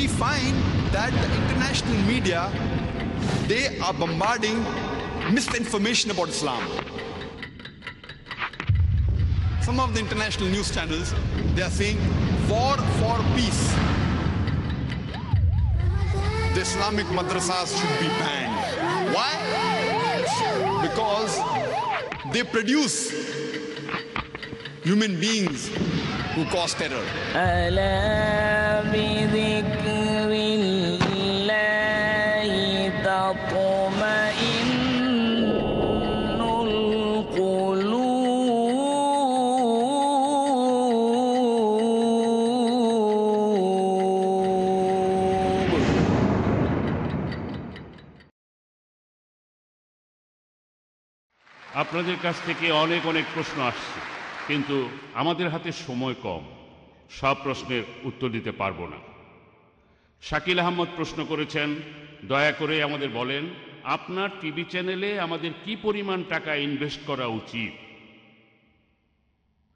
we find that the international media they are bombarding misinformation about islam. Some of the international news channels they are saying war for peace. The islamic madrasas should be banned. Why? Because they produce human beings who cause terror আপনাদের কাছ থেকে অনেক অনেক প্রশ্ন আসছে, কিন্তু আমাদের হাতে সময় কম। সব প্রশ্নের উত্তর দিতে পারব না। শাকিল আহমদ প্রশ্ন করেছেন, দয়া করে আমাদের বলেন, আপনার টিভি চ্যানেলে আমাদের কি পরিমাণ টাকা ইনভেস্ট করা উচিত?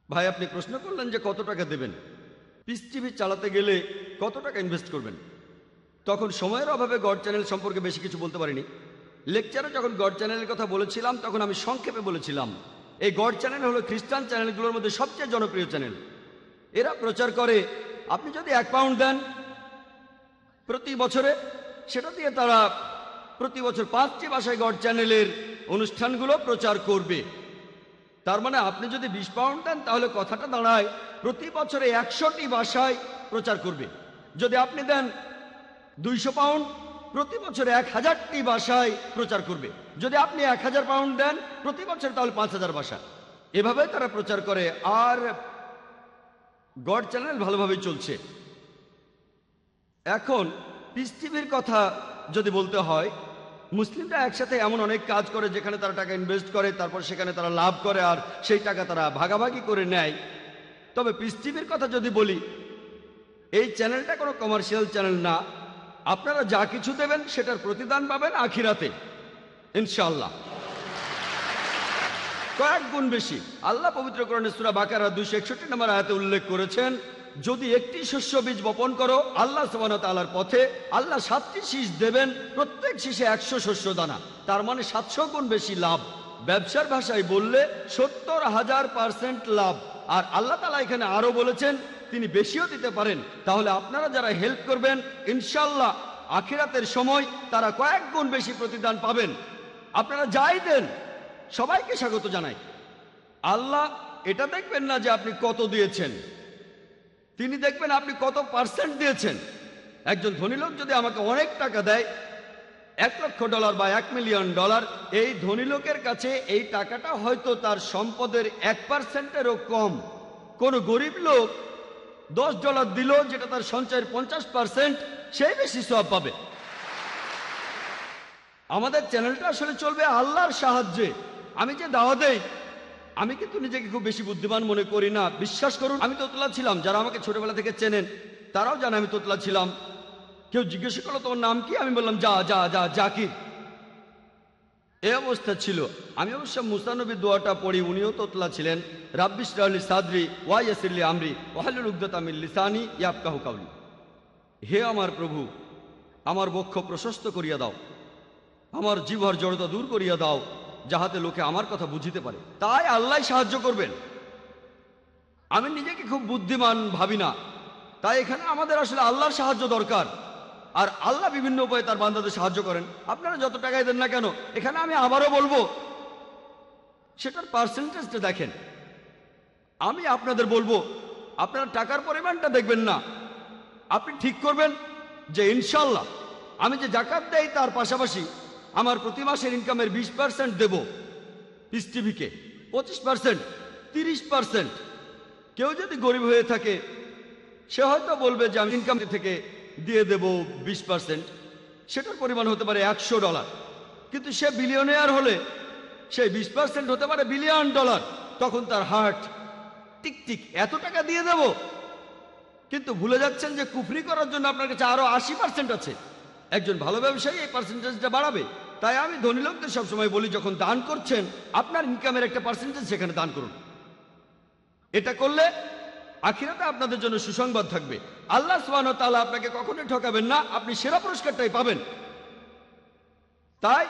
ভাই, আপনি প্রশ্ন করলেন যে কত টাকা দেবেন। পিস টিভি চালাতে গেলে কত টাকা ইনভেস্ট করবেন? তখন সময়ের অভাবে গড চ্যানেল সম্পর্কে বেশি কিছু বলতে পারিনি। লেকচারে যখন গড চ্যানেলের কথা বলেছিলাম, তখন আমি সংক্ষেপে বলেছিলাম, এই গড চ্যানেল হলো খ্রিস্টান চ্যানেলগুলোর মধ্যে সবচেয়ে জনপ্রিয় চ্যানেল এরা প্রচার করে, আপনি যদি এক পাউন্ড দেন প্রতি বছরে, সেটা দিয়ে তারা প্রতি বছর পাঁচটি ভাষায় গড চ্যানেলের অনুষ্ঠানগুলো প্রচার করবে। তার মানে আপনি যদি বিশ পাউন্ড দেন, তাহলে কথাটা দাঁড়ায়, প্রতি বছরে একশোটি ভাষায় প্রচার করবে। যদি আপনি দেন দুইশো পাউন্ড প্রতি বছরে এক হাজারটি ভাষায় প্রচার করবে। যদি আপনি এক হাজার পাউন্ড দেন, প্রতি বছর তাহলে পাঁচ হাজার ভাষা এভাবে তারা প্রচার করে আর গড চ্যানেল ভালোভাবেই চলছে। এখন টিভির কথা যদি বলতে হয়, মুসলিমরা একসাথে এমন অনেক কাজ করে যেখানে তারা টাকা ইনভেস্ট করে, তারপর সেখানে তারা লাভ করে আর সেই টাকা তারা ভাগাভাগি করে নেয়। তবে টিভির কথা যদি বলি, এই চ্যানেলটা কোনো কমার্শিয়াল চ্যানেল না। আপনারা যা কিছু দেবেন, সেটার প্রতিদান পাবেন আখিরাতে। ইনশাল্লাহ কয়েক গুণ বেশি। আল্লাহ পবিত্র সুরা বাকারা দুইশো একষট্টি নম্বর আয়াতে উল্লেখ করেছেন, যদি একটি শস্য বীজ বপন করো, আল্লাহ তালার পথে আল্লাহ সাতটি শীষ দেবেন, প্রত্যেক শীষে একশো শস্য দানা। তার মানে সাতশো গুণ বেশি লাভ। ব্যবসার ভাষায় বললে সত্তর হাজার পার্সেন্ট লাভ। আর আল্লাহ তালা এখানে আরও বলেছেন তিনি বেশিও দিতে পারেন। তাহলে আপনারা যারা হেল্প করবেন ইনশাল্লাহ আখিরাতের সময় তারা কয়েক গুণ বেশি প্রতিদান পাবেন। আপনারা যাই দেন, সবাইকে স্বাগত জানাই। আল্লাহ এটা দেখবেন না যে আপনি কত দিয়েছেন। তিনি দেখবেন আপনি কত পার্সেন্ট দিয়েছেন। একজন ধনী লোক যদি আমাকে অনেক টাকা দেয়, এক লক্ষ ডলার বা এক মিলিয়ন ডলার, এই ধনী লোকের কাছে এই টাকাটা হয়তো তার সম্পদের এক পার্সেন্টেরও কম। কোন গরিব লোক দশ ডলার দিল, যেটা তার সঞ্চয়ের পঞ্চাশ পার্সেন্ট সেই বেশি সব পাবে। আমাদের চ্যানেলটা আসলে চলবে আল্লাহর সাহায্যে। আমি যে দাওয়া দেই, আমি কিন্তু নিজেকে খুব বেশি বুদ্ধিমান মনে করি না। বিশ্বাস করুন, আমি তোতলা ছিলাম। যারা আমাকে ছোটবেলা থেকে চেনেন, তারাও জানে আমি তোতলা ছিলাম। কেউ জিজ্ঞেস করল, তোমার নাম কি? আমি বললাম, যা যা যা, জাকির। এই অবস্থা ছিল। আমি অবশ্য মুস্তানবী দোয়াটা পড়ি, উনিও তোতলা ছিলেন। রাব্বিস রাহলি সাদরি ওয়াইয়াসিল্লি আমরি ওয়াহালুল উগদাতামিল লিসানি ইয়াবকাহু কাউলি। হে আমার প্রভু, আমার বক্ষ প্রশস্ত করিয়া দাও। আমার জীবর জড়তা দূর করিয়া দাও, যাহাতে লোকে আমার কথা বুঝিতে পারে। তাই আল্লাহ সাহায্য করবেন। আমি নিজেকে খুব বুদ্ধিমান ভাবি না। তাই এখানে আমাদের আসলে আল্লাহর সাহায্য দরকার। আর আল্লাহ বিভিন্ন উপায়ে তার বান্দাদের সাহায্য করেন। আপনারা যত টাকাই দেন না কেন, এখানে আমি আবারও বলব, সেটার পার্সেন্টেজটা দেখেন। আমি আপনাদের বলব, আপনারা টাকার পরিমাণটা দেখবেন না। আপনি ঠিক করবেন যে ইনশাল্লাহ আমি যে জাকাত দেই তার পাশাপাশি আমার প্রতি মাসের ইনকামের বিশ পার্সেন্ট দেবো পিস টিভিকে পঁচিশ পার্সেন্ট তিরিশ পার্সেন্ট কেউ যদি গরিব হয়ে থাকে, সে হয়তো বলবে যে আমি ইনকাম থেকে দিয়ে দেব বিশ পার্সেন্ট সেটার পরিমাণ হতে পারে একশো ডলার। কিন্তু সে বিলিয়নিয়ার হলে সেই বিশ পার্সেন্ট হতে পারে বিলিয়ন ডলার তখন তার হার্ট টিক টিক, এত টাকা দিয়ে দেব। কিন্তু ভুলে যাচ্ছেন যে কুফরি করার জন্য আপনার কাছে আরও আশি পার্সেন্ট আছে। একজন ভালো ব্যবসায়ী এই পার্সেন্টেজটা বাড়াবে। তাই আমি ধনী লোকদের সবসময় বলি, যখন দান করছেন, আপনার ইনকামের একটা পার্সেন্টেজ সেখানে দান করুন। এটা করলে আখিরাতে আপনাদের জন্য সুসংবাদ থাকবে। আল্লাহ সুবহান তাআলা আপনাকে কখনোই ঠকাবেন না আপনি সেরা পুরস্কারটাই পাবেন। তাই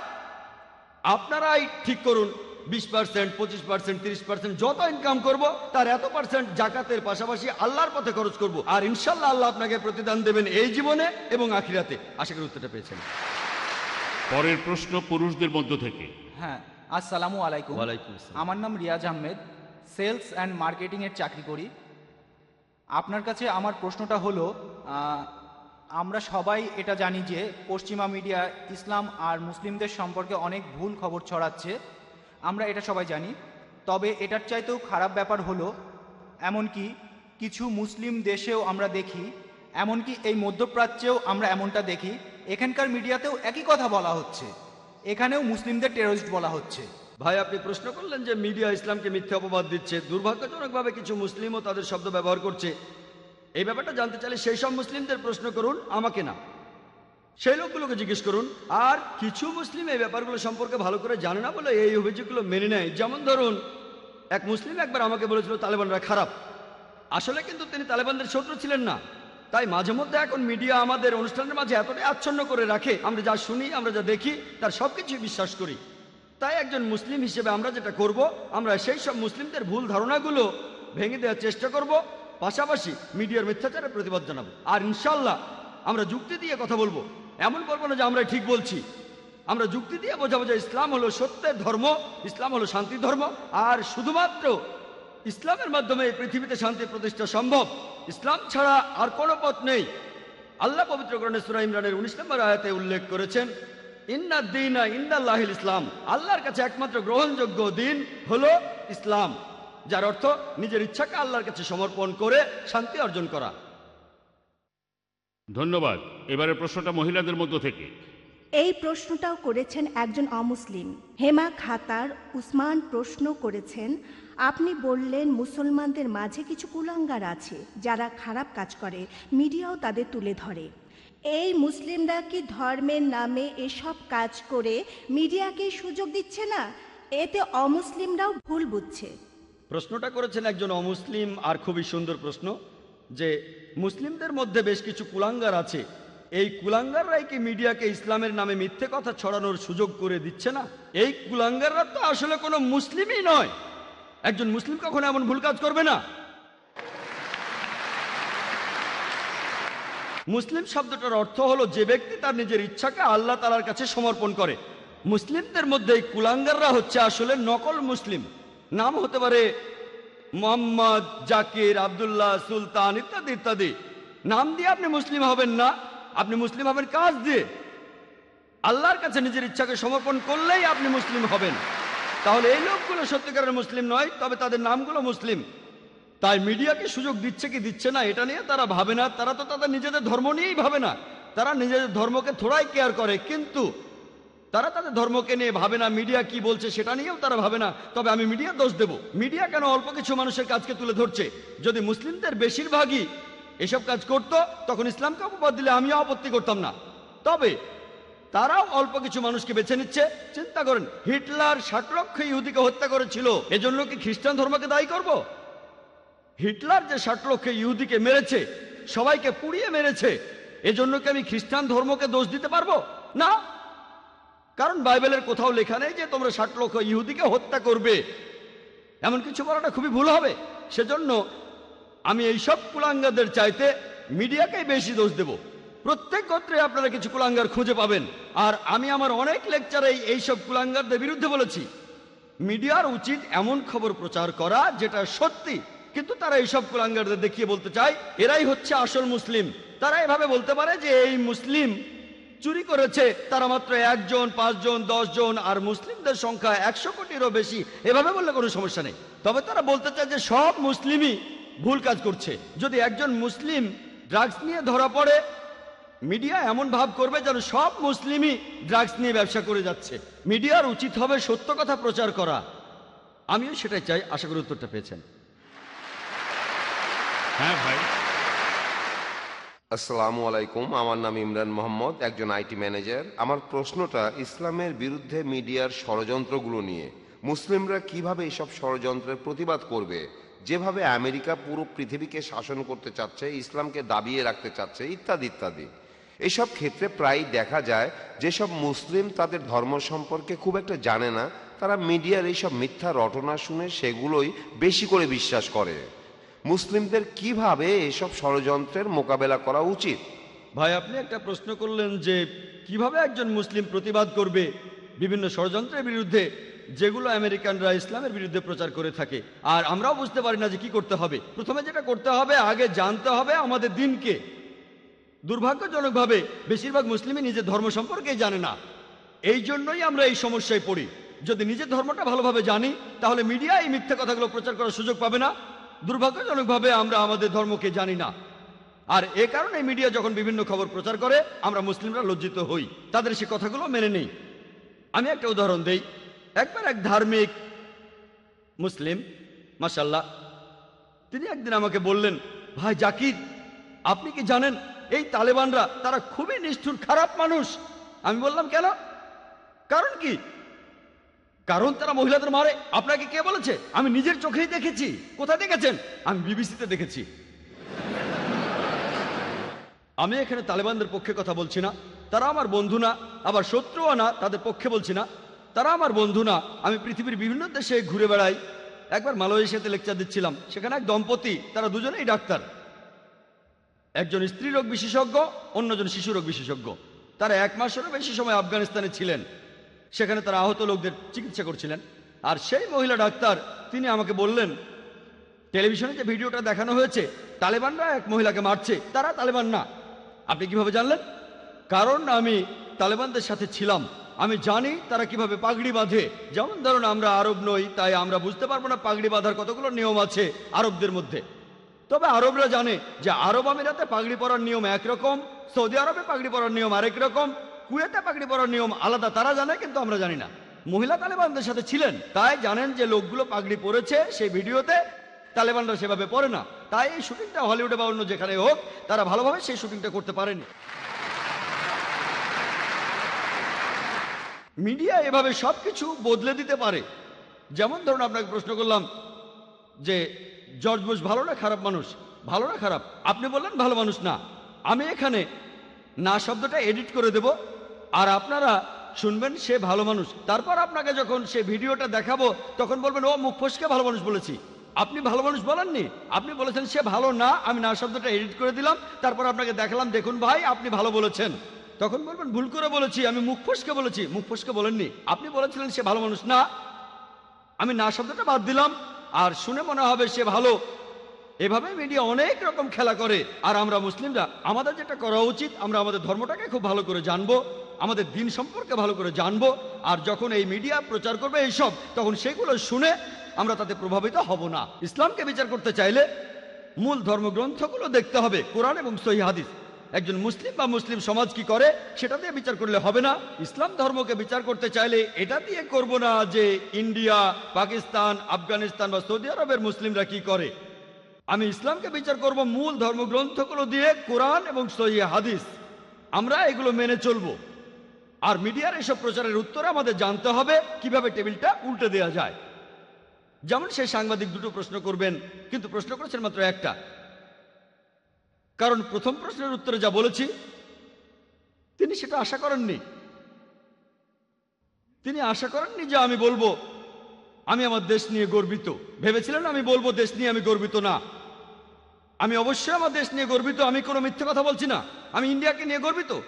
আপনারাই ঠিক করুন বিশ পার্সেন্ট পঁচিশ পার্সেন্ট তিরিশ পার্সেন্ট যত ইনকাম করব তার এত পার্সেন্ট জাকাতের পাশাপাশি আল্লাহর পথে খরচ করব। আর ইনশাল্লাহ আল্লাহ আপনাকে প্রতিদান দেবেন এই জীবনে এবং আখিরাতে। আশা করি উত্তরটা পেয়েছেন। পরের প্রশ্ন পুরুষদের মধ্য থেকে। হ্যাঁ আসসালামু আলাইকুম। আমার নাম রিয়াজ আহমেদ। সেলস অ্যান্ড মার্কেটিংয়ের চাকরি করি। আপনার কাছে আমার প্রশ্নটা হলো আমরা সবাই এটা জানি যে পশ্চিমা মিডিয়া ইসলাম আর মুসলিমদের সম্পর্কে অনেক ভুল খবর ছড়াচ্ছে, আমরা এটা সবাই জানি। তবে এটার চাইতেও খারাপ ব্যাপার হলো, এমনকি কিছু মুসলিম দেশেও আমরা দেখি, এমনকি এই মধ্যপ্রাচ্যেও আমরা এমনটা দেখি, এখানকার মিডিয়াতেও একই কথা বলা হচ্ছে, এখানেও মুসলিমদের টেরোরিস্ট বলা হচ্ছে। ভাই, আপনি প্রশ্ন করলেন যে মিডিয়া ইসলামকে মিথ্যা অপবাদ দিচ্ছে। দুর্ভাগ্যজনকভাবে কিছু মুসলিমও তাদের শব্দ ব্যবহার করছে। এই ব্যাপারটা জানতে চাইলে সেই সব মুসলিমদের প্রশ্ন করুন, আমাকে না। সেই লোকগুলোকে জিজ্ঞেস করুন, আর কিছু মুসলিম এই ব্যাপারগুলো সম্পর্কে ভালো করে জানে না বলে এই অভিযোগগুলো মেনে নেয়। যেমন ধরুন, এক মুসলিম একবার আমাকে বলেছিল, তালেবানরা খারাপ। আসলে কিন্তু তিনি তালেবানদের শত্রু ছিলেন না। তাই মাঝে মধ্যে এখন মিডিয়া আমাদের অনুষ্ঠানের মাঝে এতটাই আচ্ছন্ন করে রাখে, আমরা যা শুনি, আমরা যা দেখি, তার সবকিছুই বিশ্বাস করি। তাই একজন মুসলিম হিসেবে আমরা যেটা করব, আমরা সেই সব মুসলিমদের ভুল ধারণাগুলো ভেঙে দেওয়ার চেষ্টা করব, পাশাপাশি মিডিয়ার মিথ্যাচারের প্রতিবাদ জানাব। আর ইনশাল্লাহ আমরা যুক্তি দিয়ে কথা বলব। এমন করব না যে আমরা ঠিক বলছি। আমরা যুক্তি দিয়ে বোঝাবো যে ইসলাম হলো সত্যের ধর্ম, ইসলাম হলো শান্তি ধর্ম। আর শুধুমাত্র ইসলামের মাধ্যমে এই পৃথিবীতে শান্তি প্রতিষ্ঠা সম্ভব। ইসলাম ছাড়া আর কোনো পথ নেই। আল্লাহ পবিত্র গ্রহণে সুরা ইমরানের উনিশ নম্বর আয়াতে উল্লেখ করেছেন ইন্না দিনা ইন্দাল্লাহিল ইসলাম। আল্লাহর কাছে একমাত্র গ্রহণযোগ্য দিন হলো ইসলাম যার অর্থ নিজের ইচ্ছাকে আল্লাহর কাছে সমর্পণ করে শান্তি অর্জন করা। ধন্যবাদ। এবারের প্রশ্নটা মহিলাদের মধ্য থেকে। এই প্রশ্নটাও করেছেন একজন অমুসলিম। হেমা খাতার উসমান প্রশ্ন করেছেন আপনি বললেন মুসলমানদের মাঝে কিছু কুলাঙ্গার আছে যারা খারাপ কাজ করে মিডিয়াও তাদের তুলে ধরে। এই মুসলিমরা কি ধর্মের নামে এসব কাজ করে মিডিয়াকে সুযোগ দিচ্ছে না? এতে অমুসলিমরাও ভুল বুঝছে। প্রশ্নটা করেছেন একজন অমুসলিম, আর খুবই সুন্দর প্রশ্ন, যে মুসলিমদের মধ্যে বেশ কিছু কুলাঙ্গার আছে। এই কুলাঙ্গাররাই কি মিডিয়াকে ইসলামের নামে মিথ্যে কথা ছড়ানোর সুযোগ করে দিচ্ছে না? এই কুলাঙ্গাররা তো আসলে কোনো মুসলিমই নয়। একজন মুসলিম কখনো এমন ভুল কাজ করবে না? মুসলিম শব্দটার অর্থ হলো যে ব্যক্তি তার নিজের ইচ্ছাকে আল্লাহ তালার কাছে সমর্পণ করে। মুসলিমদের মধ্যে এই কুলাঙ্গাররা হচ্ছে আসলে নকল মুসলিম। নাম হতে পারে মোহাম্মদ, জাকির, আব্দুল্লাহ, সুলতান ইত্যাদি ইত্যাদি। নাম দিয়ে আপনি মুসলিম হবেন না। আপনি মুসলিম হবেন কাজ দিয়ে। আল্লাহর কাছে নিজের ইচ্ছাকে সমর্পণ করলেই আপনি মুসলিম হবেন। তাহলে এই লোকগুলো সত্যিকারের মুসলিম নয়, তবে তাদের নামগুলো মুসলিম। তাই মিডিয়াকে সুযোগ দিচ্ছে কি দিচ্ছে না, এটা নিয়ে তারা ভাবে না। তারা তো তাদের নিজেদের ধর্ম নিয়েই ভাবে না। তারা নিজেদের ধর্মকে থোড়াই কেয়ার করে, কিন্তু তারা তাদের ধর্মকে নিয়ে ভাবে না, মিডিয়া কি বলছে সেটা নিয়েও তারা ভাবে না। তবে আমি মিডিয়া দোষ দেব। মিডিয়া কেন অল্প কিছু মানুষের কাজকে তুলে ধরছে? যদি মুসলিমদের বেশিরভাগই এসব কাজ করত, তখন ইসলামকে অপবাদ দিলে আমিও আপত্তি করতাম না। তবে তারাও অল্প কিছু মানুষকে বেছে নিচ্ছে। চিন্তা করেন, হিটলার ষাট লক্ষ ইহুদিকে হত্যা করেছিল। এজন্য কি খ্রিস্টান ধর্মকে দায়ী করব? হিটলার যে ষাট লক্ষ ইহুদিকে মেরেছে, সবাইকে পুড়িয়ে মেরেছে এজন্য কি আমি খ্রিস্টান ধর্মকে দোষ দিতে পারব? না। কারণ বাইবেলের কোথাও লেখা নেই যে তোমরা ষাট লক্ষ ইহুদিকে হত্যা করবে। এমন কিছু বলাটা খুবই ভুল হবে। সেজন্য আমি এইসব কুলাঙ্গাদের চাইতে মিডিয়াকেই বেশি দোষ দেব। প্রত্যেক গোত্রে আপনারা কিছু কুলাঙ্গার খুঁজে পাবেন। আর আমি আমার অনেক লেকচারেই এইসব কুলাঙ্গারদের বিরুদ্ধে বলেছি। মিডিয়ার উচিত এমন খবর প্রচার করা যেটা সত্যি। কিন্তু তারা এইসব কুলাঙ্গারদের দেখিয়ে বলতে চায়, এরাই হচ্ছে আসল মুসলিম। তারা এভাবে বলতে পারে যে এই মুসলিম চুরি করেছে তারা মাত্র একজন, পাঁচজন জন আর মুসলিমদের সংখ্যা একশো কোটিরও বেশি। এভাবে বললে কোনো সমস্যা নেই। তবে তারা বলতে চায় যে সব মুসলিমই ভুল কাজ করছে। যদি একজন মুসলিম ড্রাগস নিয়ে ধরা পড়ে, মিডিয়া এমন ভাব করবে যেন সব মুসলিমই ড্রাগস নিয়ে ব্যবসা করে যাচ্ছে। মিডিয়ার উচিত হবে সত্য কথা প্রচার করা। আমিও সেটাই চাই, আশা করি উত্তরটা পেয়েছেন। হ্যাঁ ভাই। আসসালামু আলাইকুম, আমার নাম ইমরান মোহাম্মদ, একজন আইটি ম্যানেজার। আমার প্রশ্নটা, ইসলামের বিরুদ্ধে মিডিয়ার ষড়যন্ত্রগুলো নিয়ে। মুসলিমরা কীভাবে এসব ষড়যন্ত্রের প্রতিবাদ করবে? যেভাবে আমেরিকা পুরো পৃথিবীকে শাসন করতে চাচ্ছে, ইসলামকে দাবিয়ে রাখতে চাচ্ছে, ইত্যাদি ইত্যাদি। এসব ক্ষেত্রে প্রায়ই দেখা যায়, যেসব মুসলিম তাদের ধর্ম সম্পর্কে খুব একটা জানে না, তারা মিডিয়ার এইসব মিথ্যা রটনা শুনে সেগুলোই বেশি করে বিশ্বাস করে। মুসলিমদের কীভাবে এসব ষড়যন্ত্রের মোকাবেলা করা উচিত? ভাই, আপনি একটা প্রশ্ন করলেন যে কীভাবে একজন মুসলিম প্রতিবাদ করবে বিভিন্ন ষড়যন্ত্রের বিরুদ্ধে, যেগুলো আমেরিকানরা ইসলামের বিরুদ্ধে প্রচার করে থাকে। আর আমরাও বুঝতে পারি না যে কি করতে হবে। প্রথমে যেটা করতে হবে, আগে জানতে হবে আমাদের দিনকে। দুর্ভাগ্যজনকভাবে বেশিরভাগ মুসলিমই নিজের ধর্ম সম্পর্কেই জানে না। এই জন্যই আমরা এই সমস্যায় পড়ি। যদি নিজের ধর্মটা ভালোভাবে জানি, তাহলে মিডিয়া এই মিথ্যা কথাগুলো প্রচার করার সুযোগ পাবে না। দুর্ভাগ্যজনকভাবে আমরা আমাদের ধর্মকে জানি না। আর এ কারণে মিডিয়া যখন বিভিন্ন খবর প্রচার করে, আমরা মুসলিমরা লজ্জিত হই। তাদের সে কথাগুলো মেনে নেই। আমি একটা উদাহরণ দেই। একবার এক ধার্মিক মুসলিম মাসাল্লাহ তিনি একদিন আমাকে বললেন, ভাই জাকির, আপনি কি জানেন, এই তালেবানরা তারা খুবই নিষ্ঠুর, খারাপ মানুষ? আমি বললাম, কেন? কারণ কি? কারণ তারা মহিলাদের মারে। আপনাকে কে বলেছে? আমি নিজের চোখেই দেখেছি। কোথায় দেখেছেন? আমি বিবিসিতে দেখেছি। আমি এখানে তালেবানদের পক্ষে কথা বলছি না। তারা আমার বন্ধু না, আবার শত্রুও না, তাদের পক্ষে বলছি না। তারা আমার বন্ধু না, আমি পৃথিবীর বিভিন্ন দেশে ঘুরে বেড়াই। একবার মালয়েশিয়াতে লেকচার দিচ্ছিলাম, সেখানে এক দম্পতি, তারা দুজনেই ডাক্তার। একজন স্ত্রী রোগ বিশেষজ্ঞ, অন্যজন শিশু রোগ বিশেষজ্ঞ। তারা এক মাসেরও বেশি সময় আফগানিস্তানে ছিলেন। সেখানে তারা আহত লোকদের চিকিৎসা করছিলেন। আর সেই মহিলা ডাক্তার, তিনি আমাকে বললেন, টেলিভিশনে যে ভিডিওটা দেখানো হয়েছে, তালেবানরা এক মহিলাকে মারছে। তারা তালেবান না। আপনি কীভাবে জানলেন? কারণ আমি তালেবানদের সাথে ছিলাম। আমি জানি তারা কীভাবে পাগড়ি বাঁধে। যেমন ধরুন, আমরা আরব নই, তাই আমরা বুঝতে পারব না পাগড়ি বাঁধার কতগুলো নিয়ম আছে আরবদের মধ্যে। তবে আরবরা জানে যে আরব আমিরাতে পাগড়ি পরার নিয়ম একরকম, সৌদি আরবে পাগড়ি পরার নিয়ম আরেক রকম কুয়েতে পাগড়ি পরার নিয়ম আলাদা, তারা জানে কিন্তু আমরা জানি না। মহিলা তালেবানদের সাথে ছিলেন, তাই জানেন যে লোকগুলো পাগড়ি পরেছে সেই ভিডিওতে। তালেবানরা সেভাবে পড়ে না, তাই এই শুটিংটা হলিউডে বা অন্য যেখানে হোক, তারা ভালোভাবে সেই শুটিংটা করতে পারেনি। মিডিয়া এভাবে সবকিছু বদলে দিতে পারে। যেমন ধরুন আপনাকে প্রশ্ন করলাম যে, জর্জ বুশ ভালো না খারাপ মানুষ? ভালো না খারাপ। আপনি বললেন ভালো মানুষ না। আমি এখানে না শব্দটা এডিট করে দেব। আর আপনারা শুনবেন সে ভালো মানুষ। তারপর আপনাকে যখন সে ভিডিওটা দেখাবো, তখন বলবেন, ও, মুখ ফসকে ভালো মানুষ বলেছি। আপনি ভালো মানুষ বলেননি। আপনি বলেছেন, সে ভালো না। আমি না শব্দটা এডিট করে দিলাম, তারপর আপনাকে দেখালাম, দেখুন ভাই, আপনি ভালো বলেছেন। তখন বলবেন, ভুল করে বলেছি, আমি মুখ ফসকে বলেছি। মুখ ফসকে বলেননি। আপনি বলেছিলেন, সে ভালো মানুষ না। আমি না শব্দটা বাদ দিলাম, আর শুনে মনে হবে সে ভালো। এভাবে মিডিয়া অনেক রকম খেলা করে। আর আমরা মুসলিমরা, আমাদের যেটা করা উচিত, আমরা আমাদের ধর্মটাকে খুব ভালো করে জানব। আমাদের দিন সম্পর্কে ভালো করে জানব, আর যখন এই মিডিয়া প্রচার করবে এইসব, তখন সেগুলো শুনে আমরা তাতে প্রভাবিত হব না। ইসলামকে বিচার করতে চাইলে মূল ধর্মগ্রন্থগুলো দেখতে হবে, কোরআন এবং সহি হাদিস। একজন মুসলিম বা মুসলিম সমাজ কি করে, সেটা দিয়ে বিচার করলে হবে না। ইসলাম ধর্মকে বিচার করতে চাইলে এটা দিয়ে করব না যে ইন্ডিয়া, পাকিস্তান, আফগানিস্তান বা সৌদি আরবের মুসলিমরা কি করে। আমি ইসলামকে বিচার করব মূল ধর্মগ্রন্থগুলো দিয়ে কোরআন এবং সহি হাদিস। আমরা এগুলো মেনে চলবো। আর মিডিয়ার এসব প্রচারের উত্তরে আমাদের জানতে হবে, কীভাবে টেবিলটা উল্টে দেওয়া যায়। যেমন সেই সাংবাদিক দুটো প্রশ্ন করবেন, কিন্তু প্রশ্ন করেছেন মাত্র একটা। কারণ প্রথম প্রশ্নের উত্তরে যা বলেছি, তিনি সেটা আশা করেননি। তিনি আশা করেননি যে আমি বলব, আমি আমার দেশ নিয়ে গর্বিত। ভেবেছিলেন আমি বলব, দেশ নিয়ে আমি গর্বিত না। আমি অবশ্যই আমার দেশ নিয়ে গর্বিত, আমি কোনো মিথ্যে কথা বলছি না। আমি ইন্ডিয়াকে নিয়ে গর্বিত।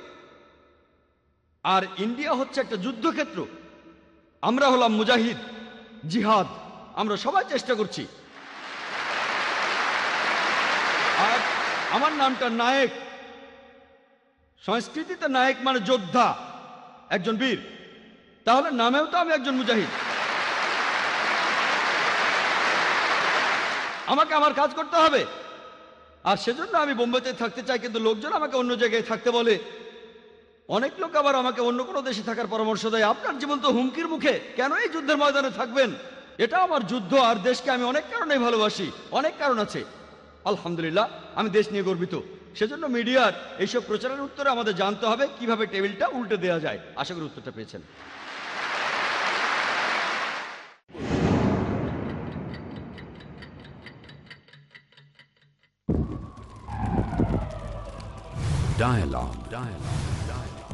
আর ইন্ডিয়া হচ্ছে একটা যুদ্ধক্ষেত্র। আমরা হলাম মুজাহিদ, জিহাদ, আমরা সবাই চেষ্টা করছি। আর আমার নামটা নায়ক। সংস্কৃতিতে নায়ক মানে যোদ্ধা, একজন বীর। তাহলে নামেও তো আমি একজন মুজাহিদ। আমাকে আমার কাজ করতে হবে। আর সেজন্য আমি বোম্বেতে থাকতে চাই, কিন্তু লোকজন আমাকে অন্য জায়গায় থাকতে বলে অনেক লোক আবার আমাকে অন্য কোনো দেশে থাকার পরামর্শ দেয়। আপনার জীবন তো হুমকির মুখে। কেন এই যুদ্ধের ময়দানে থাকবেন? এটা আমার যুদ্ধ আর দেশকে আমি অনেক কারণেই ভালোবাসি। অনেক কারণ আছে। আলহামদুলিল্লাহ, আমি দেশ নিয়ে গর্বিত। সেজন্য মিডিয়ার এইসব প্রচারের উত্তরে আমাদের জানতে হবে কীভাবে টেবিলটা উল্টে দেওয়া যায়। আশা করি উত্তরটা পেয়েছেন। Dialogue. Dialogue.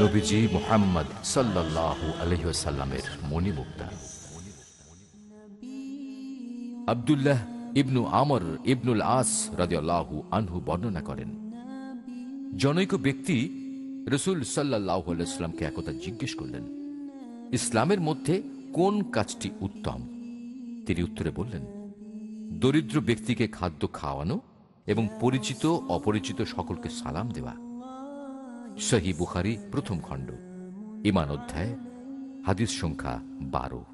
নবীজি মোহাম্মদ সাল্লাল্লাহু আলহিসাল্লামের মণিমুক্তা। আব্দুল্লাহ ইবনু আমর ইবনুল আস রাদিয়াল্লাহু আনহু বর্ণনা করেন, জনৈক ব্যক্তি রসুল সাল্লাহ আলাইস্লামকে একথা জিজ্ঞেস করলেন, ইসলামের মধ্যে কোন কাজটি উত্তম? তিনি উত্তরে বললেন, দরিদ্র ব্যক্তিকে খাদ্য খাওয়ানো এবং পরিচিত, অপরিচিত সকলকে সালাম দেওয়া। সহি বুখারি, প্রথম খণ্ড। ইমান অধ্যায়, হাদিস সংখ্যা বারো।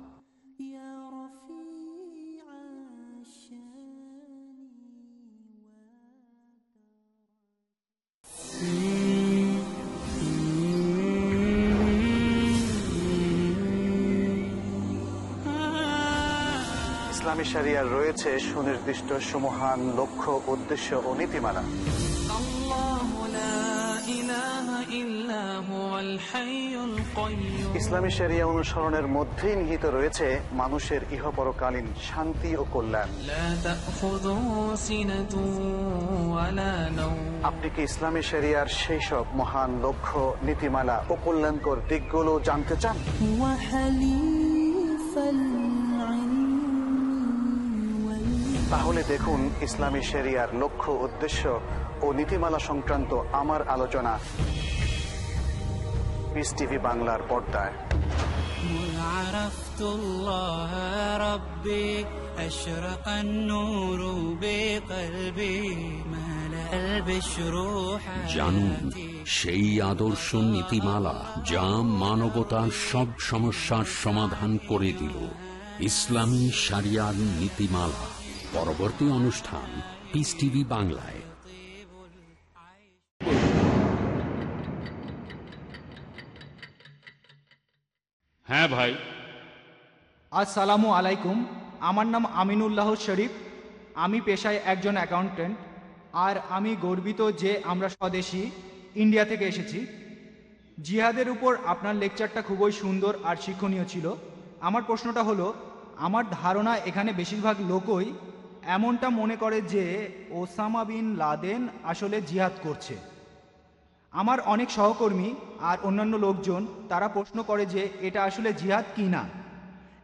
ইসলামী শরিয়ার রয়েছে সুনির্দিষ্ট, সমহান লক্ষ্য, উদ্দেশ্য ও নীতিমালা। ইসলামী শরিয়া অনুসরণের মধ্যেই নিহিত রয়েছে মানুষের ইহপরকালীন শান্তি ও কল্যাণ। আপনি কি ইসলামী শরিয়ার সেই সব মহান লক্ষ্য নীতিমালা ও কল্যাণকর দিকগুলো জানতে চান? তাহলে দেখুন ইসলামী শরিয়ার লক্ষ্য উদ্দেশ্য ও নীতিমালা সংক্রান্ত আমার আলোচনা পিস টিভি বাংলার পর্দায় عرفت الله ربي أشرق النور بقلبي ملأ البشر জানুন সেই আদর্শ নীতিমালা যা মানবতার সব সমস্যার সমাধান করে দিল ইসলামী সারিয়ার নীতিমালা পরবর্তী অনুষ্ঠান পিস টিভি বাংলায় হ্যাঁ ভাই। আসসালামু আলাইকুম। আমার নাম আমিনুল্লাহ শরীফ। আমি পেশায় একজন অ্যাকাউন্ট্যান্ট আর আমি গর্বিত যে আমরা স্বদেশি ইন্ডিয়া থেকে এসেছি। জিহাদের উপর আপনার লেকচারটা খুবই সুন্দর আর শিক্ষণীয় ছিল। আমার প্রশ্নটা হলো, আমার ধারণা এখানে বেশিরভাগ লোকই এমনটা মনে করে যে ওসামা বিন লাদেন আসলে জিহাদ করছে। আমার অনেক সহকর্মী আর অন্যান্য লোকজন তারা প্রশ্ন করে যে এটা আসলে জিহাদ কি না।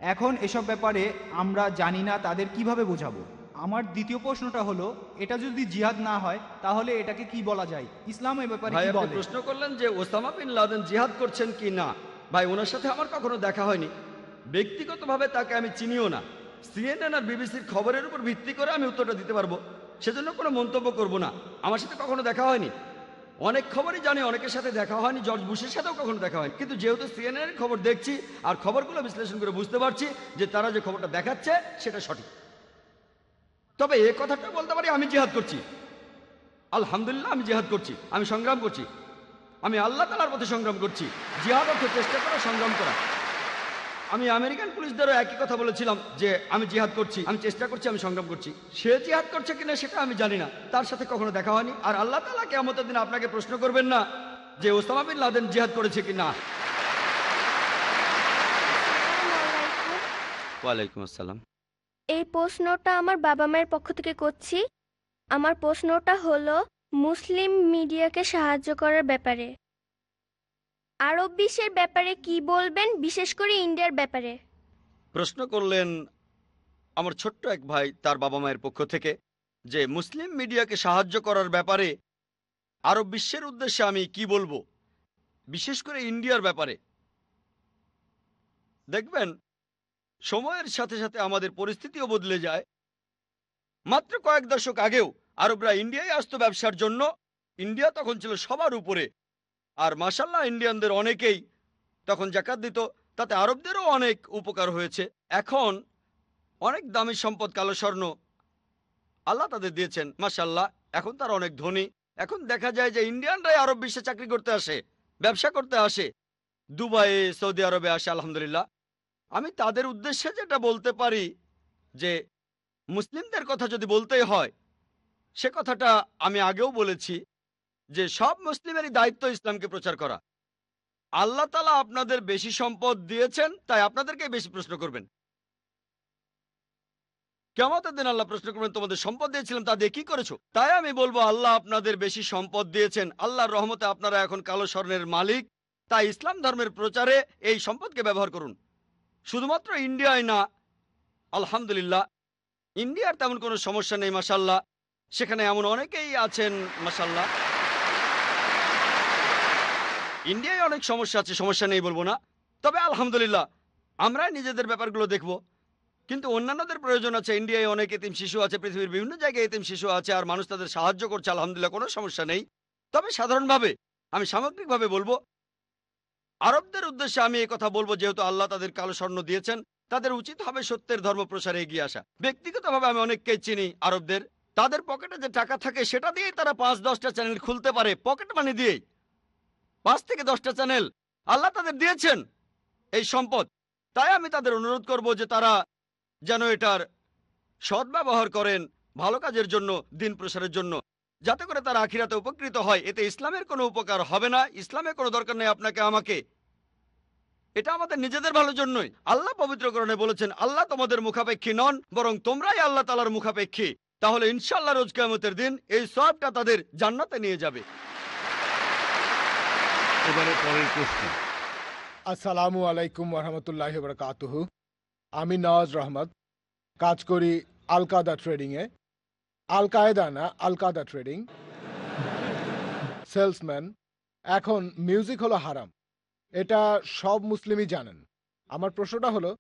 এখন এসব ব্যাপারে আমরা জানি না তাদের কীভাবে বোঝাবো? আমার দ্বিতীয় প্রশ্নটা হলো এটা যদি জিহাদ না হয় তাহলে এটাকে কি বলা যায়? ইসলাম এ ব্যাপারে ভাই কি আপনি বলে? প্রশ্ন করলেন যে ওসামা বিন লাদেন জিহাদ করছেন কি না? ভাই ওনার সাথে আমার কখনো দেখা হয়নি। ব্যক্তিগতভাবে তাকে আমি চিনিও না। সিএনএন আর বিবিসির খবরের উপর ভিত্তি করে আমি উত্তরটা দিতে পারব। সেজন্য কোনো মন্তব্য করব না। আমার সাথে কখনো দেখা হয়নি। অনেক খবরই জানি, অনেকের সাথে দেখা হয়নি, জর্জ বুশের সাথেও কখনো দেখা হয়নি। কিন্তু যেহেতু সিএনএন খবর দেখছি আর খবরগুলো বিশ্লেষণ করে বুঝতে পারছি যে তারা যে খবরটা দেখাচ্ছে, সেটা সঠিক। তবে এ কথাটা বলতে পারি, আমি জিহাদ করছি। আলহামদুলিল্লাহ, আমি জিহাদ করছি, আমি সংগ্রাম করছি। আমি আল্লাহ তালার পথে সংগ্রাম করছি। জিহাদ অর্থ চেষ্টা করা, সংগ্রাম করা। আমি আমেরিকান পুলিশদেরও একই কথা বলেছিলাম যে আমি জিহাদ করছি আমি চেষ্টা করছি আমি সংগ্রাম করছি। সে জিহাদ করছে কিনা সেটা আমি জানি না। তার সাথে কখনো দেখা হয়নি। আর আল্লাহ তালা কেমতের দিন আপনাকে প্রশ্ন করবেন না যে ওসামা বিন লাদেন জিহাদ করেছে কি না ওয়ালাইকুম আসসালাম। এই প্রশ্নটা আমার বাবা মায়ের পক্ষ থেকে করছি। আমার প্রশ্নটা হলো মুসলিম মিডিয়াকে সাহায্য করার ব্যাপারে। আরব বিশ্বের ব্যাপারে কি বলবেন? বিশেষ করে ইন্ডিয়ার ব্যাপারে। প্রশ্ন করলেন আমার ছোট্ট এক ভাই তার বাবা মায়ের পক্ষ থেকে যে মুসলিম মিডিয়াকে সাহায্য করার ব্যাপারে আরব বিশ্বের উদ্দেশ্যে আমি কি বলব? বিশেষ করে ইন্ডিয়ার ব্যাপারে। দেখবেন, সময়ের সাথে সাথে আমাদের পরিস্থিতিও বদলে যায়। মাত্র কয়েক দশক আগেও আরবরা ইন্ডিয়ায় আসতো ব্যবসার জন্য। ইন্ডিয়া তখন ছিল সবার উপরে। আর মাসাল্লাহ ইন্ডিয়ানদের অনেকেই তখন জাকাত দিত, তাতে আরবদেরও অনেক উপকার হয়েছে। এখন অনেক দামি সম্পদ, কালো স্বর্ণ আল্লাহ তাদের দিয়েছেন মাসাল্লাহ এখন তারা অনেক ধনী। এখন দেখা যায় যে ইন্ডিয়ানরাই আরব বিশ্বে চাকরি করতে আসে, ব্যবসা করতে আসে, দুবাইয়ে, সৌদি আরবে আসে, আলহামদুলিল্লাহ। আমি তাদের উদ্দেশ্যে যেটা বলতে পারি যে মুসলিমদের কথা যদি বলতেই হয়, সে কথাটা আমি আগেও বলেছি। যে সব মুসলিমেরই দায়িত্ব ইসলামকে প্রচার করা। আল্লাহ তালা আপনাদের বেশি সম্পদ দিয়েছেন, তাই আপনাদেরকে বেশি প্রশ্ন করবেন। কেমতের দিন আল্লাহ প্রশ্ন করবেন, তোমাদের সম্পদ দিয়েছিলাম, তা দিয়ে কি করেছ? তাই আমি বলব, আল্লাহ আপনাদের বেশি সম্পদ দিয়েছেন। আল্লাহর রহমতে আপনারা এখন কালো স্বর্ণের মালিক। তাই ইসলাম ধর্মের প্রচারে এই সম্পদকে ব্যবহার করুন। শুধুমাত্র ইন্ডিয়ায় না, আলহামদুলিল্লাহ, ইন্ডিয়ার তেমন কোনো সমস্যা নেই মাসাল্লাহ সেখানে এমন অনেকেই আছেন মাসাল্লাহ ইন্ডিয়ায় অনেক সমস্যা আছে, সমস্যা নেই বলব না। তবে আলহামদুলিল্লাহ আমরা নিজেদের ব্যাপারগুলো দেখব। কিন্তু অন্যান্যদের প্রয়োজন আছে, ইন্ডিয়ায় অনেক এতিম শিশু আছে, পৃথিবীর বিভিন্ন জায়গায় এতিম শিশু আছে, আর মানুষ তাদের সাহায্য করছে, আলহামদুলিল্লাহ কোনো সমস্যা নেই। তবে সাধারণভাবে আমি সামগ্রিকভাবে বলব, আরবদের উদ্দেশ্যে আমি কথা বলব, যেহেতু আল্লাহ তাদের কালো স্বর্ণ দিয়েছেন, তাদের উচিত হবে সত্যের ধর্ম প্রসারে এগিয়ে আসা। ব্যক্তিগতভাবে আমি অনেককেই চিনি আরবদের। তাদের পকেটে যে টাকা থাকে, সেটা দিয়েই তারা পাঁচ দশটা চ্যানেল খুলতে পারে, পকেট মানি দিয়েই। পাঁচ থেকে দশটা চ্যানেল আল্লাহ তাদের দিয়েছেন এই সম্পদ। তাই আমি তাদের অনুরোধ করব যে তারা যেন এটার সদ্ব্যবহার করেন ভালো কাজের জন্য, দিন প্রসারের জন্য, যাতে করে তারা আখিরাতে উপকৃত হয়। এতে ইসলামের কোনো উপকার হবে না, ইসলামের কোনো দরকার নেই আপনাকে, আমাকে। এটা আমাদের নিজেদের ভালোর জন্যই। আল্লাহ পবিত্রকরণে বলেছেন, আল্লাহ তোমাদের মুখাপেক্ষী নন, বরং তোমরাই আল্লাহ তালার মুখাপেক্ষী। তাহলে ইনশাল্লাহ রোজ কেমতের দিন এই সবটা তাদের জান্নাতে নিয়ে যাবে। এবারে পরের প্রশ্ন আসসালামু আলাইকুম রহমতুল্লাহ বরকাতুহু আমি নওয়াজ রহমত, কাজ করি আলকাদা ট্রেডিংয়ে আল কায়দা না আলকাদা ট্রেডিং সেলসম্যান এখন মিউজিক হলো হারাম। এটা সব মুসলিমই জানেন। আমার প্রশ্নটা হলো,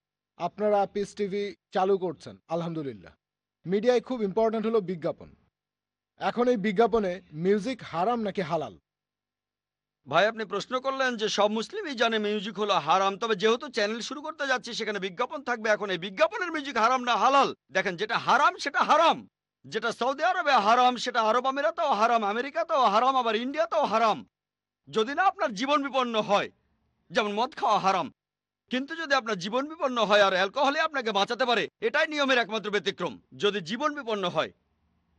আপনারা পিস টিভি চালু করছেন, আলহামদুলিল্লাহ। মিডিয়ায় খুব ইম্পর্ট্যান্ট হলো বিজ্ঞাপন। এখন এই বিজ্ঞাপনে মিউজিক হারাম নাকি হালাল? ভাই, আপনি প্রশ্ন করলেন যে সব মুসলিমই জানে মিউজিক হলো হারাম। তবে যেহেতু চ্যানেল শুরু করতে যাচ্ছি, সেখানে বিজ্ঞাপন থাকবে। এখন এই বিজ্ঞাপনের মিউজিক হারাম না, হালাল? দেখেন, যেটা হারাম, সেটা হারাম। যেটা সৌদি আরবে হারাম, সেটা আরব আমিরাতেও হারাম, আমেরিকাতেও হারাম, আবার ইন্ডিয়াতেও হারাম। যদি না আপনার জীবন বিপন্ন হয়, যেমন মদ খাওয়া হারাম, কিন্তু যদি আপনার জীবন বিপন্ন হয় আর অ্যালকোহলে আপনাকে বাঁচাতে পারে, এটাই নিয়মের একমাত্র ব্যতিক্রম। যদি জীবন বিপন্ন হয়,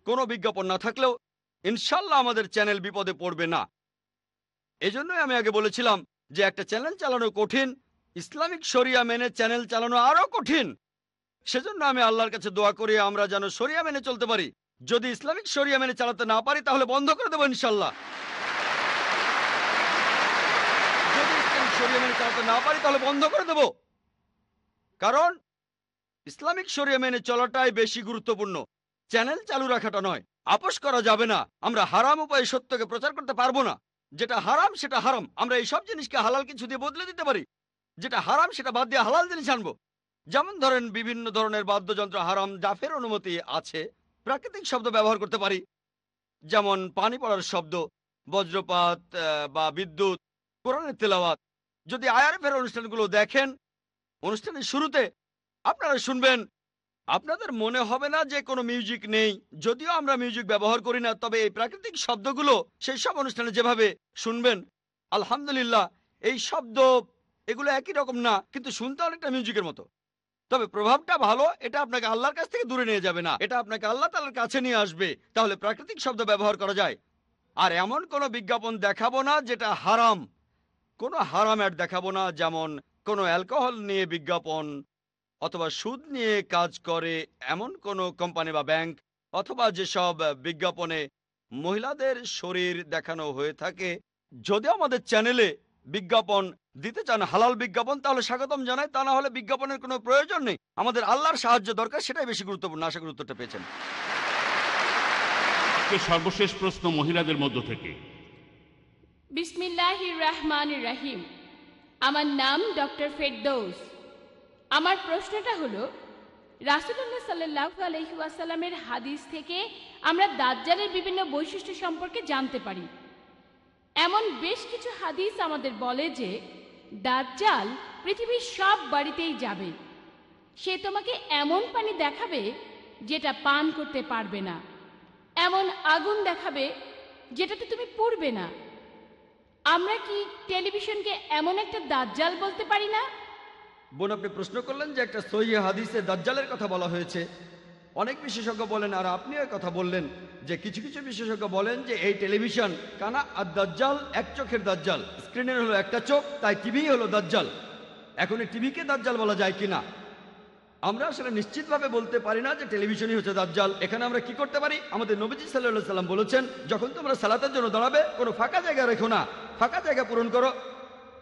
কোনো বিজ্ঞাপন না থাকলেও, ইনশাল্লাহ আমাদের চ্যানেল বিপদে পড়বে না। এজন্যই আমি আগে বলেছিলাম যে একটা চ্যানেল চালানো কঠিন, ইসলামিক শরিয়া মেনে চ্যানেল চালানো আরও কঠিন। সেজন্য আমি আল্লাহর কাছে দোয়া করি আমরা যেন শরিয়া মেনে চলতে পারি। যদি ইসলামিক শরিয়া মেনে চালাতে না পারি, তাহলে বন্ধ করে দেবো ইনশাল্লাহ শরিয়া মেনে পারি, তাহলে বন্ধ করে দেব। কারণ ইসলামিক শরিয়া মেনে চলাটাই বেশি গুরুত্বপূর্ণ। চ্যানেল চালু রাখাটা নয়, আপোষ করা যাবে না। আমরা হারাম উপায়ে সত্যকে প্রচার করতে পারব না। যেটা হারাম, সেটা হারাম। আমরা এই সব জিনিসকে হালাল কিছু দিয়ে বদলে দিতে পারি। যেটা হারাম, সেটা বাদ দিয়ে হালাল জিনিস আনব। যেমন ধরেন, বিভিন্ন ধরনের বাদ্যযন্ত্র হারাম জাফের অনুমতি আছে, প্রাকৃতিক শব্দ ব্যবহার করতে পারি। যেমন পানি পড়ার শব্দ, বজ্রপাত বা বিদ্যুৎ, কোরআনের তেলাওয়াত। যদি আইআরএফের অনুষ্ঠানগুলো দেখেন, অনুষ্ঠানের শুরুতে আপনারা শুনবেন আপনাদের মনে হবে না যে কোনো মিউজিক নেই? যদিও আমরা মিউজিক ব্যবহার করি না, তবে এই প্রাকৃতিক শব্দগুলো সেই সব অনুষ্ঠানে যেভাবে শুনবেন, আলহামদুলিল্লাহ, এই শব্দ, এগুলো একই রকম না, কিন্তু শুনতে অনেকটা মিউজিকের মতো। তবে প্রভাবটা ভালো, এটা আপনাকে আল্লাহর কাছ থেকে দূরে নিয়ে যাবে না, এটা আপনাকে আল্লাহ তালার কাছে নিয়ে আসবে, তাহলে প্রাকৃতিক শব্দ ব্যবহার করা যায়। আর এমন কোনো বিজ্ঞাপন দেখাবো না যেটা হারাম, কোনো হারাম অ্যাড দেখাবো না, যেমন কোনো অ্যালকোহল নিয়ে বিজ্ঞাপন অথবা সুদ নিয়ে কাজ করে এমন কোনো কোম্পানি বা ব্যাংক অথবা যেসব বিজ্ঞাপনে মহিলাদের শরীর দেখানো হয়ে থাকে যদি আমাদের চ্যানেলে বিজ্ঞাপন দিতে চান হালাল বিজ্ঞাপন তাহলে স্বাগতম জানাই। তা না হলে বিজ্ঞাপনের কোনো প্রয়োজন নেই। আমাদের আল্লাহর সাহায্য দরকার সেটাই বেশি গুরুত্বপূর্ণ। আশা গুরুত্বটা উত্তরটা পেয়েছেন। সর্বশেষ প্রশ্ন মহিলাদের মধ্য থেকে। বিসমিল্লাহ রহমান রাহিম। আমার নাম ডক্টর ফেরদৌস। আমার প্রশ্নটা হলো রাসুল্লাহ সাল্লাহ আলহিউসাল্লামের হাদিস থেকে আমরা দাজ্জালের বিভিন্ন বৈশিষ্ট্য সম্পর্কে জানতে পারি। এমন বেশ কিছু হাদিস আমাদের বলে যে, দাজ্জাল পৃথিবীর সব বাড়িতেই যাবে। সে তোমাকে এমন পানি দেখাবে যেটা পান করতে পারবে না। এমন আগুন দেখাবে যেটাতে তুমি পড়বে না। আমরা কি টেলিভিশনকে এমন একটা দাজ্জাল বলতে পারি না? বোন, আপনি প্রশ্ন করলেন যে একটা সহি হাদিসে দাজ্জালের কথা বলা হয়েছে। অনেক বিশেষজ্ঞ বলেন, আর আপনিও কথা বললেন যে কিছু কিছু বিশেষজ্ঞ বলেন যে এই টেলিভিশন কানা আর দাজ্জাল এক চোখের দাজ্জাল, স্ক্রিনের হলো একটা চোখ, তাই টিভি হলো দাজ্জাল। এখন এই টিভিকে দাজ্জাল বলা যায় কি না আমরা আসলে নিশ্চিতভাবে বলতে পারি না যে টেলিভিশনই হচ্ছে দাজ্জাল। এখানে আমরা কি করতে পারি? আমাদের নবীজি সাল্লাহ সাল্লাম বলেছেন, যখন তোমরা সালাতের জন্য দাঁড়াবে, কোনো ফাঁকা জায়গা রেখো না। ফাঁকা জায়গা পূরণ করো,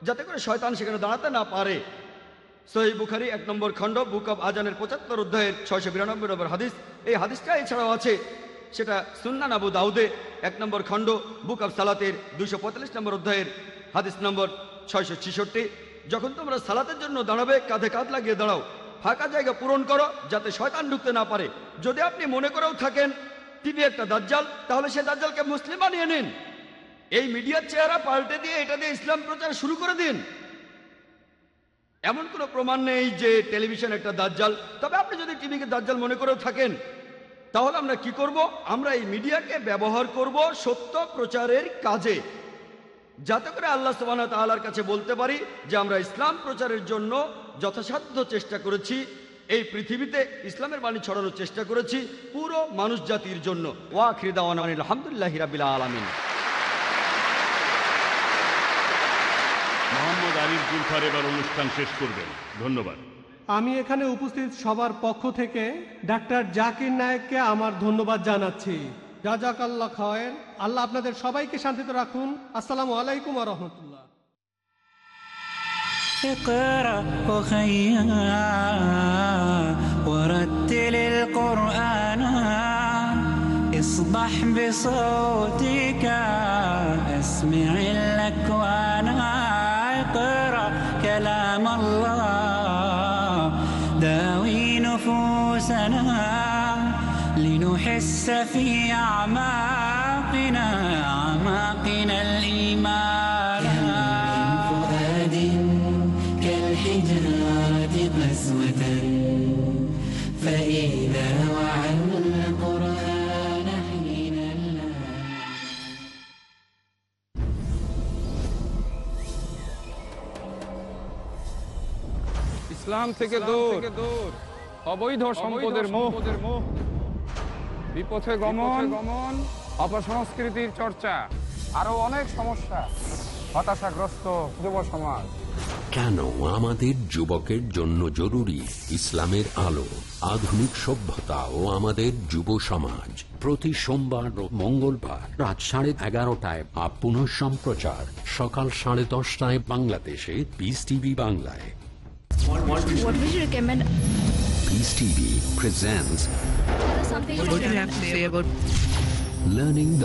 যাতে করে শয়তান সেখানে দাঁড়াতে না পারে। সহি বুখারি, এক নম্বর খণ্ড, বুক অব আজানের পঁচাত্তর অধ্যায়ের ছয়শো বিরানব্বই নম্বর হাদিস। এই হাদিসটা এছাড়াও আছে, সেটা সুন্নান আবু দাউদে, এক নম্বর খণ্ড, বুক অব সালাতের দুশো পঁয়তাল্লিশ নম্বর অধ্যায়ের হাদিস নম্বর ছয়শো ছেষট্টি। যখন তোমরা সালাতের জন্য দাঁড়াবে, কাঁধে কাঁধ লাগিয়ে দাঁড়াও, ফাঁকা জায়গা পূরণ করো, যাতে শয়তান ঢুকতে না পারে। যদি আপনি মনে করেও থাকেন টিভি একটা দাজ্জাল, তাহলে সে দাজ্জালকে মুসলিম বানিয়ে নিন। এই মিডিয়ার চেহারা পাল্টে দিয়ে এটা দিয়ে ইসলাম প্রচার শুরু করে দিন। এমন কোনো প্রমাণ নেই যে টেলিভিশন একটা দাজ্জাল। তবে আপনি যদি টিভিকে দাজ্জাল মনে করেও থাকেন, তাহলে আমরা কি করব? আমরা এই মিডিয়াকে ব্যবহার করব সত্য প্রচারের কাজে। যাতে করে আল্লাহ সুবাহ তাআলার কাছে বলতে পারি যে আমরা ইসলাম প্রচারের জন্য যথাসাধ্য চেষ্টা করেছি। এই পৃথিবীতে ইসলামের বাণী ছড়ানোর চেষ্টা করেছি পুরো মানুষ জাতির জন্য ওয়াখিদাওয়ান আলহামদুলিল্লাহ রাবিল আলমিন। মোহাম্মদ আরিফ গুলফার এবার অনুষ্ঠান শেষ করবেন ধন্যবাদ আমি এখানে উপস্থিত সবার পক্ষ থেকে ডাক্তার জাকির নায়েককে আমার ধন্যবাদ জানাচ্ছি জাজাক আল্লাহ খায়ের আল্লাহ আপনাদের সবাইকে শান্তিতে রাখুন আসসালামু আলাইকুম রহমতুল্লাহ اقرأ وخيا ورتل القرآن اصبح بصوتك اسمع لنحس في أعماقنا أعماقنا الإيمان فؤاد كالحجارة قسوة فإذا وعى القرآن حين ইসলাম থেকে দূর অবৈধ সম্পদের মোহ বিপথে গমন গমন। অপসংস্কৃতির চর্চা আরও অনেক সমস্যা। হতাশাগ্রস্ত যুব সমাজ। কেন আমাদের যুবকের জন্য জরুরি ইসলামের আলো আধুনিক সভ্যতা ও আমাদের যুব সমাজ? প্রতি সোমবার ও মঙ্গলবার রাত সাড়ে এগারোটায় বা পুনঃ সম্প্রচার। সকাল সাড়ে দশটায় বাংলাদেশে পিস টিভি বাংলায়। What would you recommend? Peace TV presents Something What do you have to say about Learning the